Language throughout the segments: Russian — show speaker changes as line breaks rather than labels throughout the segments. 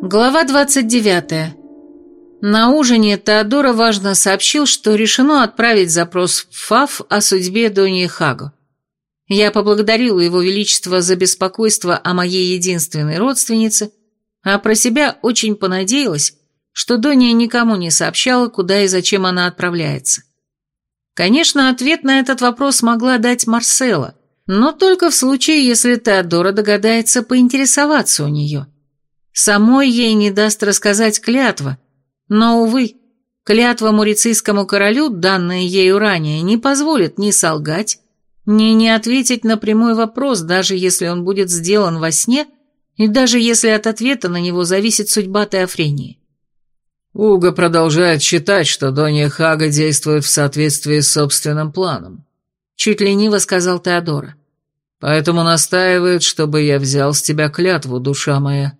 Глава 29. На ужине Теодора важно сообщил, что решено отправить запрос в ФАФ о судьбе Дони Хаго. Я поблагодарила его величество за беспокойство о моей единственной родственнице, а про себя очень понадеялась, что Дония никому не сообщала, куда и зачем она отправляется. Конечно, ответ на этот вопрос могла дать Марсела, но только в случае, если Теодора догадается поинтересоваться у нее. Самой ей не даст рассказать клятва, но, увы, клятва мурицийскому королю, данная ею ранее, не позволит ни солгать, ни не ответить на прямой вопрос, даже если он будет сделан во сне, и даже если от ответа на него зависит судьба Теофрении.
Уга продолжает считать, что Донья Хага действует в соответствии с собственным планом.
Чуть лениво сказал Теодора.
Поэтому настаивает, чтобы я взял с тебя клятву, душа моя.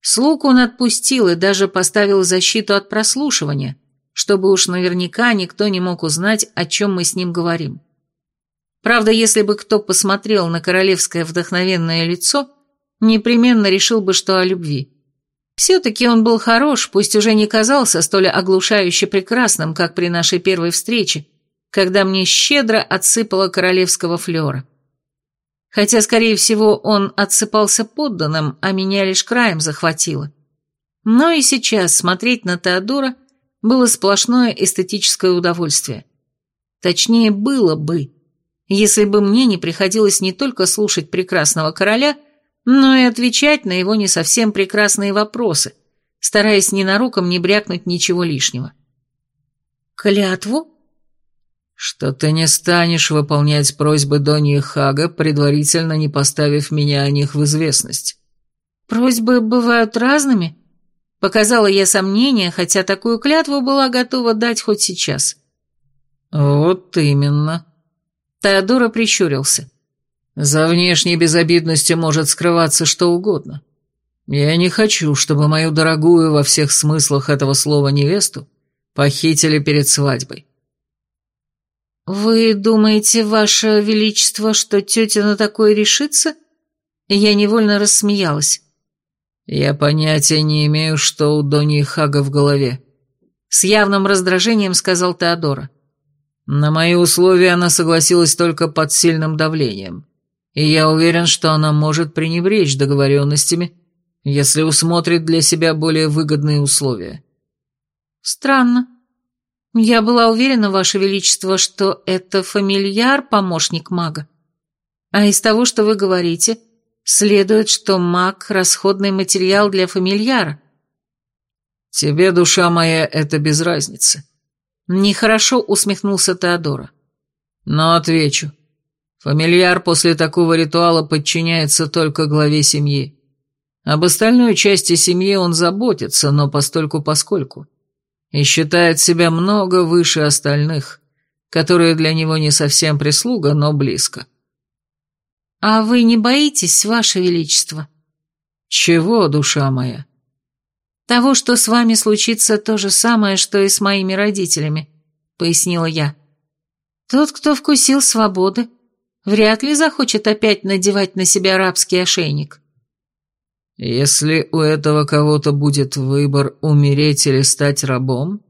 Слуг он отпустил и даже поставил защиту от прослушивания, чтобы уж наверняка никто не мог узнать, о чем мы с ним говорим. Правда, если бы кто посмотрел на королевское вдохновенное лицо, непременно решил бы, что о любви. Все-таки он был хорош, пусть уже не казался столь оглушающе прекрасным, как при нашей первой встрече, когда мне щедро отсыпало королевского флера. Хотя, скорее всего, он отсыпался подданным, а меня лишь краем захватило. Но и сейчас смотреть на Теодора было сплошное эстетическое удовольствие. Точнее, было бы, если бы мне не приходилось не только слушать прекрасного короля, но и отвечать на его не совсем прекрасные вопросы, стараясь ненароком не брякнуть ничего лишнего. «Клятву?»
Что ты не станешь выполнять просьбы Доньи Хага, предварительно не поставив меня о них в известность.
Просьбы бывают разными? Показала я сомнение, хотя такую клятву была готова дать хоть сейчас.
Вот именно.
Теодора прищурился.
За внешней безобидностью может скрываться что угодно. Я не хочу, чтобы мою дорогую во всех смыслах этого слова невесту похитили перед свадьбой.
«Вы думаете, Ваше Величество, что тетя на такое решится?» Я невольно рассмеялась.
«Я понятия не имею, что у Дони Хага в голове», —
с явным раздражением сказал Теодора.
«На мои условия она согласилась только под сильным давлением, и я уверен, что она может пренебречь договоренностями, если усмотрит для себя более выгодные условия».
«Странно», «Я была уверена, Ваше Величество, что это фамильяр, помощник мага. А из того, что вы говорите, следует, что маг – расходный материал для фамильяра».
«Тебе, душа моя, это без разницы».
Нехорошо усмехнулся Теодора.
«Но отвечу. Фамильяр после такого ритуала подчиняется только главе семьи. Об остальной части семьи он заботится, но постольку-поскольку и считает себя много выше остальных, которые для него не совсем прислуга, но близко.
«А вы не боитесь, Ваше Величество?»
«Чего, душа моя?»
«Того, что с вами случится то же самое, что и с моими родителями», — пояснила я. «Тот, кто вкусил свободы, вряд ли захочет опять надевать на себя рабский ошейник».
Если у этого кого-то будет выбор умереть или стать рабом,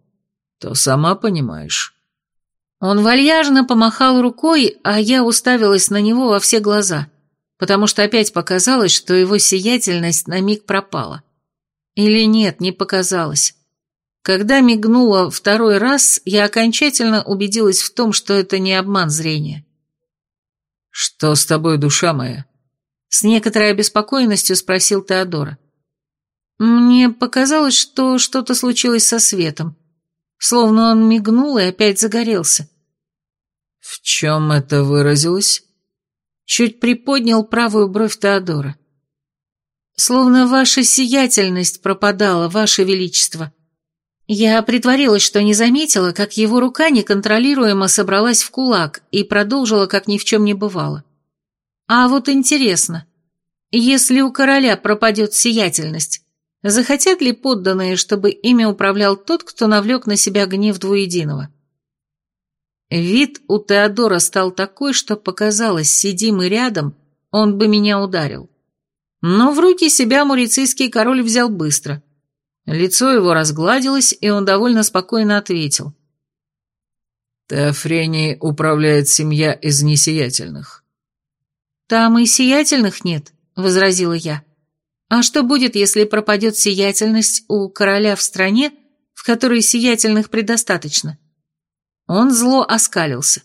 то сама понимаешь.
Он вальяжно помахал рукой, а я уставилась на него во все глаза, потому что опять показалось, что его сиятельность на миг пропала. Или нет, не показалось. Когда мигнула второй раз, я окончательно убедилась в том, что это не обман зрения.
«Что с тобой, душа моя?»
С некоторой обеспокоенностью спросил Теодора. Мне показалось, что что-то случилось со светом. Словно он мигнул и опять загорелся.
В чем это выразилось?
Чуть приподнял правую бровь Теодора. Словно ваша сиятельность пропадала, ваше величество. Я притворилась, что не заметила, как его рука неконтролируемо собралась в кулак и продолжила, как ни в чем не бывало. А вот интересно, если у короля пропадет сиятельность, захотят ли подданные, чтобы ими управлял тот, кто навлек на себя гнев двуединого? Вид у Теодора стал такой, что показалось, сидим и рядом, он бы меня ударил. Но в руки себя мурицийский король взял быстро. Лицо его разгладилось, и он довольно спокойно ответил.
«Теофренией управляет семья из несиятельных».
«Там и сиятельных нет», — возразила я. «А что будет, если пропадет сиятельность у короля в стране, в которой сиятельных предостаточно?» Он зло оскалился.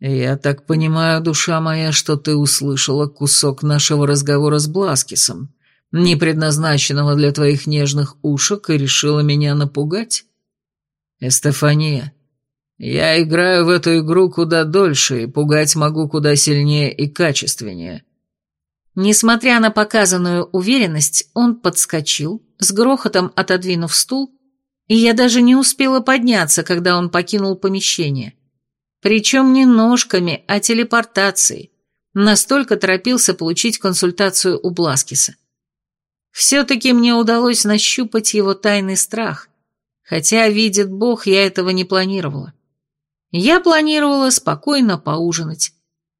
«Я так понимаю, душа моя, что ты услышала кусок нашего разговора с Бласкисом, не предназначенного для твоих нежных ушек, и решила меня напугать? Эстефания, я играю в эту игру куда дольше, и пугать могу куда сильнее и качественнее».
Несмотря на показанную уверенность, он подскочил, с грохотом отодвинув стул, и я даже не успела подняться, когда он покинул помещение. Причем не ножками, а телепортацией. Настолько торопился получить консультацию у Бласкиса. Все-таки мне удалось нащупать его тайный страх, хотя, видит Бог, я этого не планировала. Я планировала спокойно поужинать.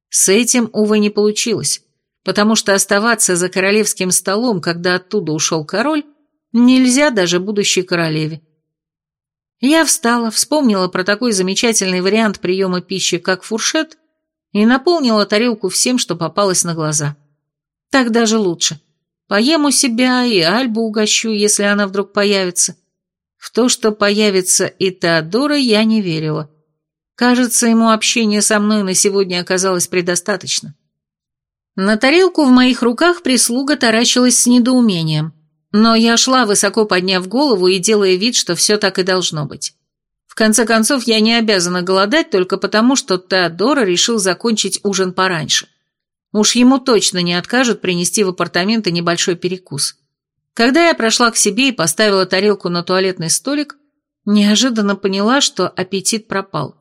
С этим, увы, не получилось, потому что оставаться за королевским столом, когда оттуда ушел король, нельзя даже будущей королеве. Я встала, вспомнила про такой замечательный вариант приема пищи, как фуршет, и наполнила тарелку всем, что попалось на глаза. Так даже лучше. Поем у себя и Альбу угощу, если она вдруг появится. В то, что появится и Теодора, я не верила. Кажется, ему общения со мной на сегодня оказалось предостаточно. На тарелку в моих руках прислуга таращилась с недоумением – но я шла, высоко подняв голову и делая вид, что все так и должно быть. В конце концов, я не обязана голодать только потому, что Теодора решил закончить ужин пораньше. Уж ему точно не откажут принести в апартаменты небольшой перекус. Когда я прошла к себе и поставила тарелку на туалетный столик, неожиданно поняла, что аппетит пропал.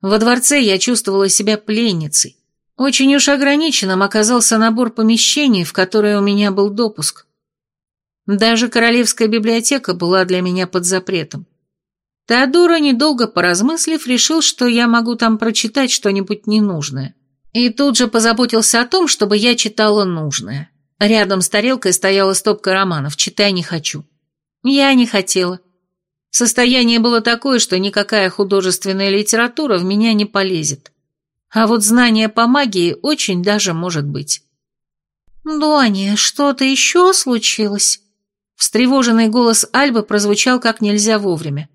Во дворце я чувствовала себя пленницей. Очень уж ограниченным оказался набор помещений, в которые у меня был допуск. Даже королевская библиотека была для меня под запретом. Теодора, недолго поразмыслив, решил, что я могу там прочитать что-нибудь ненужное. И тут же позаботился о том, чтобы я читала нужное. Рядом с тарелкой стояла стопка романов «Читай не хочу». Я не хотела. Состояние было такое, что никакая художественная литература в меня не полезет. А вот знание по магии очень даже может быть. «Доня, что-то еще случилось?» Встревоженный голос Альбы прозвучал как нельзя вовремя.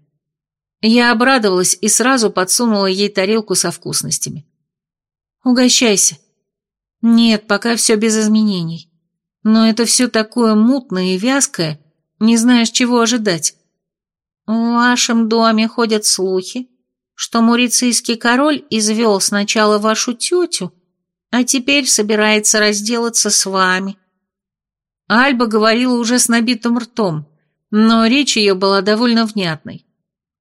Я обрадовалась и сразу подсунула ей тарелку со вкусностями. «Угощайся». «Нет, пока все без изменений. Но это все такое мутное и вязкое, не знаешь, чего ожидать. В вашем доме ходят слухи, что мурицийский король извел сначала вашу тетю, а теперь собирается разделаться с вами. Альба говорила уже с набитым ртом, но речь ее была довольно внятной.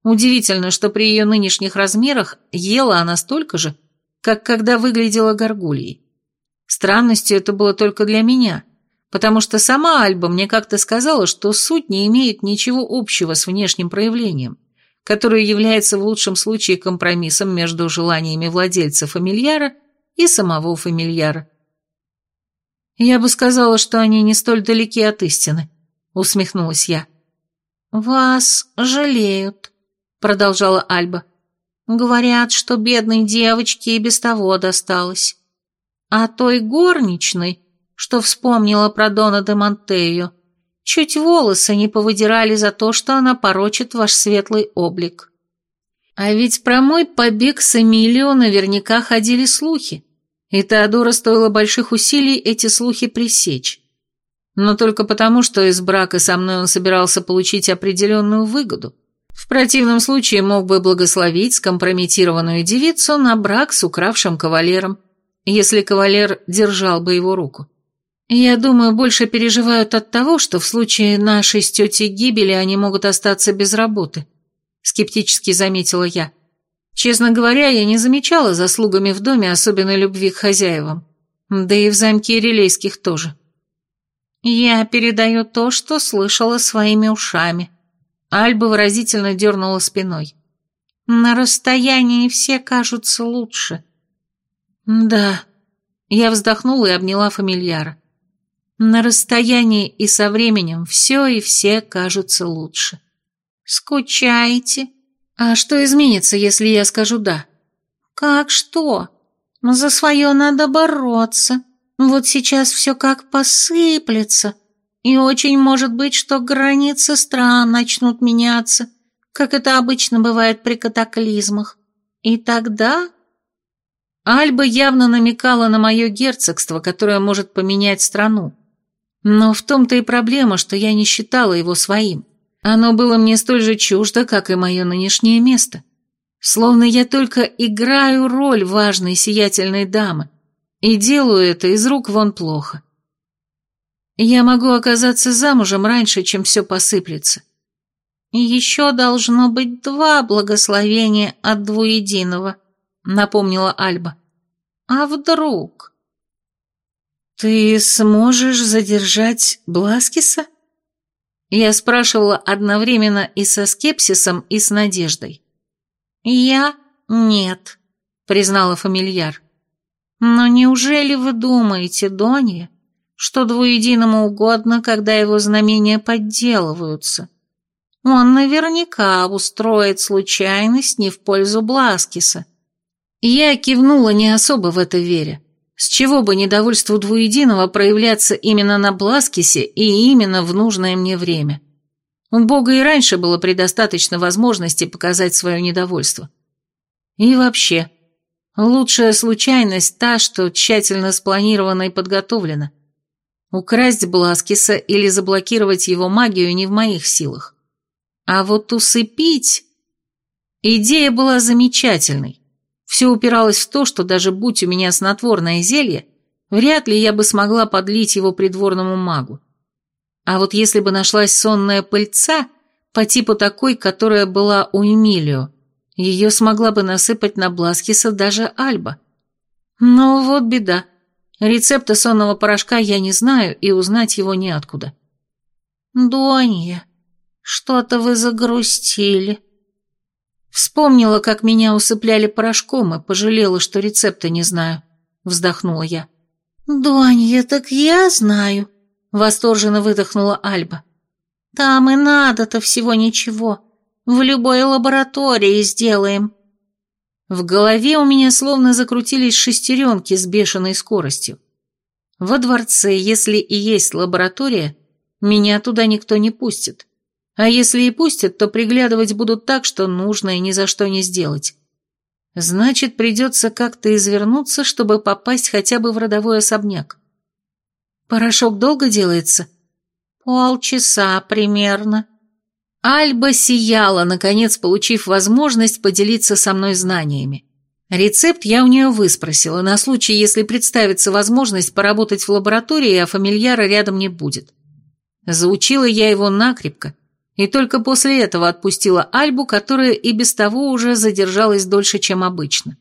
Удивительно, что при ее нынешних размерах ела она столько же, как когда выглядела горгульей. Странностью это было только для меня, потому что сама Альба мне как-то сказала, что суть не имеет ничего общего с внешним проявлением, которое является в лучшем случае компромиссом между желаниями владельца фамильяра и самого фамильяра. «Я бы сказала, что они не столь далеки от истины», — усмехнулась я. «Вас жалеют», — продолжала Альба. «Говорят, что бедной девочке и без того досталось. А той горничной, что вспомнила про Дона де Монтею, чуть волосы не повыдирали за то, что она порочит ваш светлый облик. А ведь про мой побег с Эмилио наверняка ходили слухи и Теодора стоило больших усилий эти слухи пресечь. Но только потому, что из брака со мной он собирался получить определенную выгоду. В противном случае мог бы благословить скомпрометированную девицу на брак с укравшим кавалером, если кавалер держал бы его руку. Я думаю, больше переживают от того, что в случае нашей с тетей гибели они могут остаться без работы, скептически заметила я. Честно говоря, я не замечала заслугами в доме особенной любви к хозяевам. Да и в замке Релейских тоже. Я передаю то, что слышала своими ушами. Альба выразительно дернула спиной. На расстоянии все кажутся лучше. Да. Я вздохнула и обняла фамильяра. На расстоянии и со временем все и все кажутся лучше. Скучаете? А что изменится, если я скажу «да»? Как что? За свое надо бороться. Вот сейчас все как посыплется. И очень может быть, что границы стран начнут меняться, как это обычно бывает при катаклизмах. И тогда... Альба явно намекала на мое герцогство, которое может поменять страну. Но в том-то и проблема, что я не считала его своим. Оно было мне столь же чуждо, как и мое нынешнее место. Словно я только играю роль важной сиятельной дамы, и делаю это из рук вон плохо. Я могу оказаться замужем раньше, чем все посыплется. И еще должно быть два благословения от двуединого, напомнила Альба. А вдруг? Ты сможешь задержать Бласкиса? Я спрашивала одновременно и со скепсисом, и с надеждой. «Я нет», — признала фамильяр. «Но неужели вы думаете, Донья, что двуединому угодно, когда его знамения подделываются. Он наверняка устроит случайность не в пользу Бласкиса. Я кивнула не особо в это веря. С чего бы недовольству двуединого проявляться именно на Бласкисе и именно в нужное мне время? У Бога и раньше было предостаточно возможности показать свое недовольство. И вообще, лучшая случайность та, что тщательно спланирована и подготовлена. Украсть Бласкиса или заблокировать его магию не в моих силах. А вот усыпить... Идея была замечательной. Все упиралось в то, что даже будь у меня снотворное зелье, вряд ли я бы смогла подлить его придворному магу. А вот если бы нашлась сонная пыльца, по типу такой, которая была у Эмилио, ее смогла бы насыпать на Бласкиса даже Альба. Но вот беда. Рецепта сонного порошка я не знаю, и узнать его неоткуда. «Донья, что-то вы загрустили». Вспомнила, как меня усыпляли порошком, и пожалела, что рецепта не знаю. Вздохнула я. «Донья, так я знаю», — восторженно выдохнула Альба. «Там и надо-то всего ничего. В любой лаборатории сделаем». В голове у меня словно закрутились шестеренки с бешеной скоростью. Во дворце, если и есть лаборатория, меня туда никто не пустит. А если и пустят, то приглядывать будут так, что нужно и ни за что не сделать. Значит, придется как-то извернуться, чтобы попасть хотя бы в родовой особняк. Порошок долго делается? Полчаса примерно. Альба сияла, наконец получив возможность поделиться со мной знаниями. Рецепт я у нее выспросила, на случай, если представится возможность поработать в лаборатории, а фамильяра рядом не будет. Заучила я его накрепко, и только после этого отпустила Альбу, которая и без того уже задержалась дольше, чем обычно.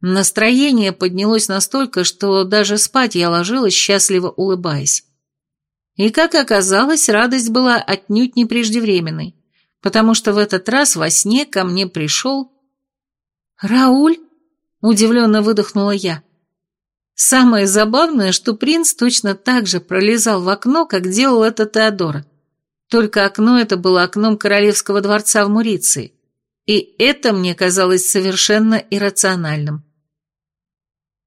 Настроение поднялось настолько, что даже спать я ложилась, счастливо улыбаясь. И, как оказалось, радость была отнюдь не преждевременной, потому что в этот раз во сне ко мне пришел... «Рауль?» – удивленно выдохнула я. Самое забавное, что принц точно так же пролезал в окно, как делал это Теодора. Только окно это было окном королевского дворца в Муриции, и это мне казалось совершенно иррациональным.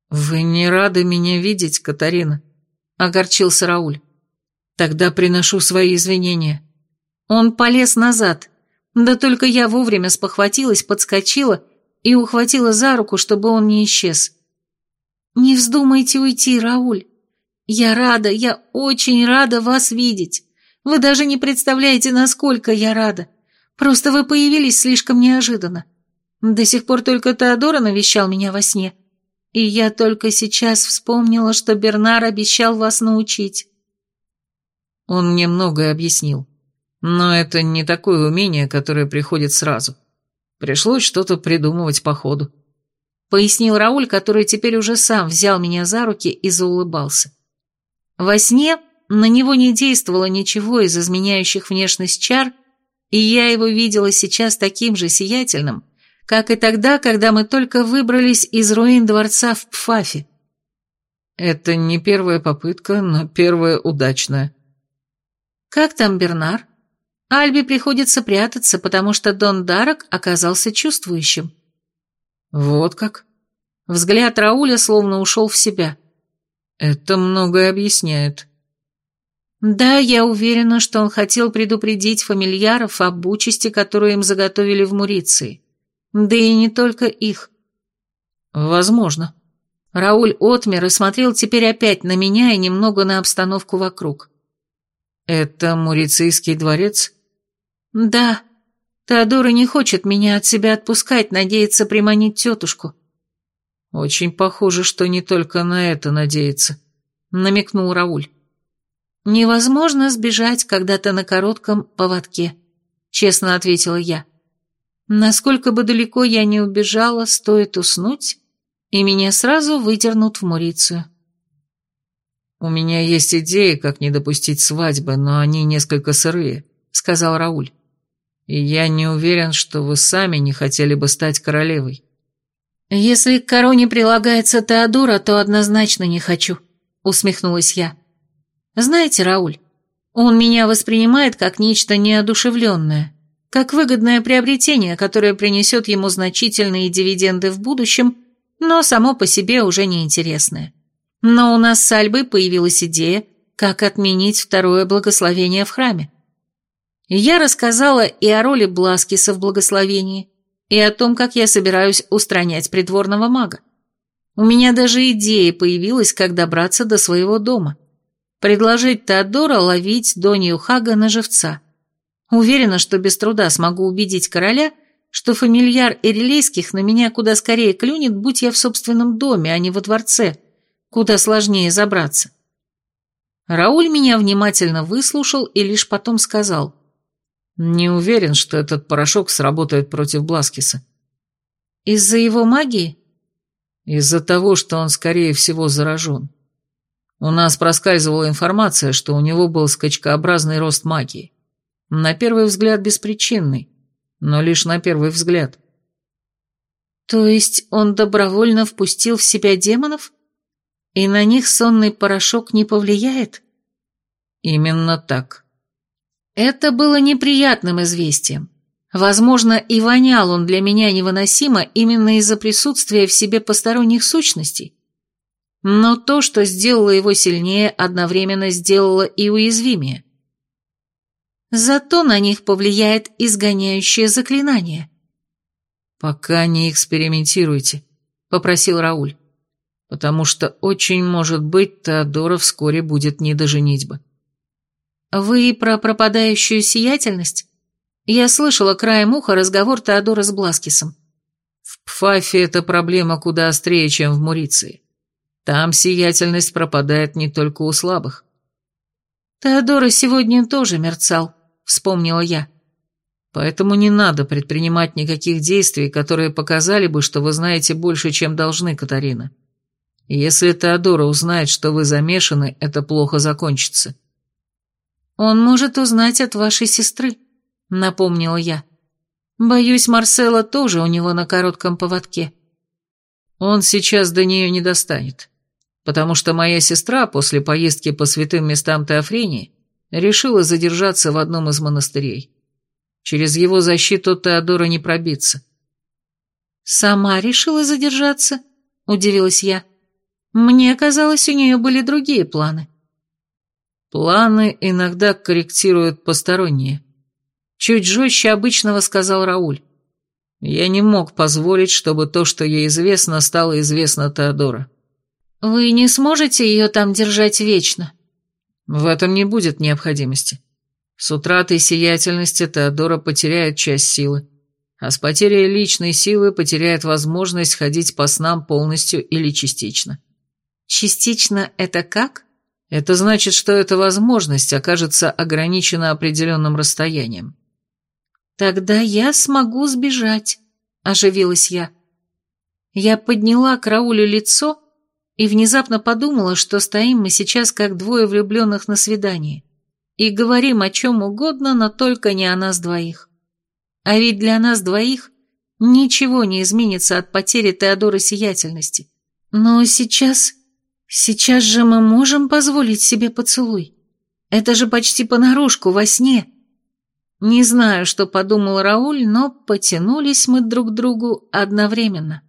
«Вы не рады меня видеть, Катарина?» – огорчился Рауль. Тогда приношу свои извинения. Он полез назад, да только я вовремя спохватилась, подскочила и ухватила за руку, чтобы он не исчез. «Не вздумайте уйти, Рауль. Я рада, я очень рада вас видеть. Вы даже не представляете, насколько я рада. Просто вы появились слишком неожиданно. До сих пор только Теодора навещал меня во сне. И я только сейчас вспомнила, что Бернар обещал вас научить. Он мне многое объяснил. Но это не такое умение, которое приходит сразу. Пришлось что-то придумывать по ходу. Пояснил Рауль, который теперь уже сам взял меня за руки и заулыбался. Во сне на него не действовало ничего из изменяющих внешность чар, и я его видела сейчас таким же сиятельным, как и тогда, когда мы только выбрались из руин дворца в Пфафе.
Это не первая попытка, но первая удачная.
Как там Бернар? Альби приходится прятаться, потому что Дон Дарок оказался чувствующим.
Вот как?
Взгляд Рауля словно ушел в себя.
Это многое объясняет.
Да, я уверена, что он хотел предупредить фамильяров об участи, которую им заготовили в Муриции. Да и не только их.
Возможно.
Рауль отмер и смотрел теперь опять на меня и немного на обстановку вокруг.
Это Мурицийский дворец?
Да. Теодора не хочет меня от себя отпускать, надеется приманить тетушку.
Очень похоже, что не только на это надеется, намекнул Рауль.
Невозможно сбежать когда-то на коротком поводке, честно ответила я. Насколько бы далеко я не убежала, стоит уснуть, и меня сразу выдернут в Мурицию.
«У меня есть идеи, как не допустить свадьбы, но они несколько сырые», — сказал Рауль. «И я не уверен, что вы сами не хотели бы стать королевой».
«Если к короне прилагается Теодора, то однозначно не хочу», — усмехнулась я. «Знаете, Рауль, он меня воспринимает как нечто неодушевленное, как выгодное приобретение, которое принесет ему значительные дивиденды в будущем, но само по себе уже неинтересное. Но у нас с Альбой появилась идея, как отменить второе благословение в храме. Я рассказала и о роли Бласкиса в благословении, и о том, как я собираюсь устранять придворного мага. У меня даже идея появилась, как добраться до своего дома. Предложить Теодора ловить Донью Хага на живца. Уверена, что без труда смогу убедить короля, что фамильяр Эрилейских на меня куда скорее клюнет, будь я в собственном доме, а не во дворце, куда сложнее забраться. Рауль меня внимательно выслушал и лишь потом сказал.
«Не уверен, что этот порошок сработает против Бласкиса».
«Из-за его магии?»
«Из-за того, что он, скорее всего, заражен. У нас проскальзывала информация, что у него был скачкообразный рост магии. На первый взгляд беспричинный, но лишь на первый взгляд».
«То есть он добровольно впустил в себя демонов?» И на них сонный порошок не повлияет?
Именно так.
Это было неприятным известием. Возможно, и вонял он для меня невыносимо именно из-за присутствия в себе посторонних сущностей. Но то, что сделало его сильнее, одновременно сделало и уязвимее. Зато на них повлияет изгоняющее заклинание.
«Пока не экспериментируйте», — попросил Рауль потому что очень может быть Теодора вскоре будет не до женитьбы.
«Вы про пропадающую сиятельность? Я слышала краем уха разговор Теодора с Бласкисом».
«В Пфафе эта проблема куда острее, чем в Муриции. Там сиятельность пропадает не только у слабых».
«Теодора сегодня тоже мерцал», — вспомнила я.
«Поэтому не надо предпринимать никаких действий, которые показали бы, что вы знаете больше, чем должны, Катарина». Если Теодора узнает, что вы замешаны, это плохо закончится.
Он может узнать от вашей сестры, напомнила я. Боюсь, Марсела тоже у него на коротком поводке.
Он сейчас до нее не достанет, потому что моя сестра после поездки по святым местам Теофрении решила задержаться в одном из монастырей. Через его защиту Теодора не пробиться.
«Сама решила задержаться?» – удивилась я. Мне казалось, у нее были другие планы.
Планы иногда корректируют посторонние. Чуть жестче обычного сказал Рауль. Я не мог позволить, чтобы то, что ей известно, стало известно Теодора.
Вы не сможете ее там держать вечно?
В этом не будет необходимости. С утратой сиятельности Теодора потеряет часть силы, а с потерей личной силы потеряет возможность ходить по снам полностью или частично.
Частично это как?
Это значит, что эта возможность окажется ограничена определенным расстоянием.
Тогда я смогу сбежать, оживилась я. Я подняла к Раулю лицо и внезапно подумала, что стоим мы сейчас как двое влюбленных на свидании и говорим о чем угодно, но только не о нас двоих. А ведь для нас двоих ничего не изменится от потери Теодора сиятельности. Но сейчас Сейчас же мы можем позволить себе поцелуй. Это же почти понарошку во сне. Не знаю, что подумал Рауль, но потянулись мы друг к другу одновременно.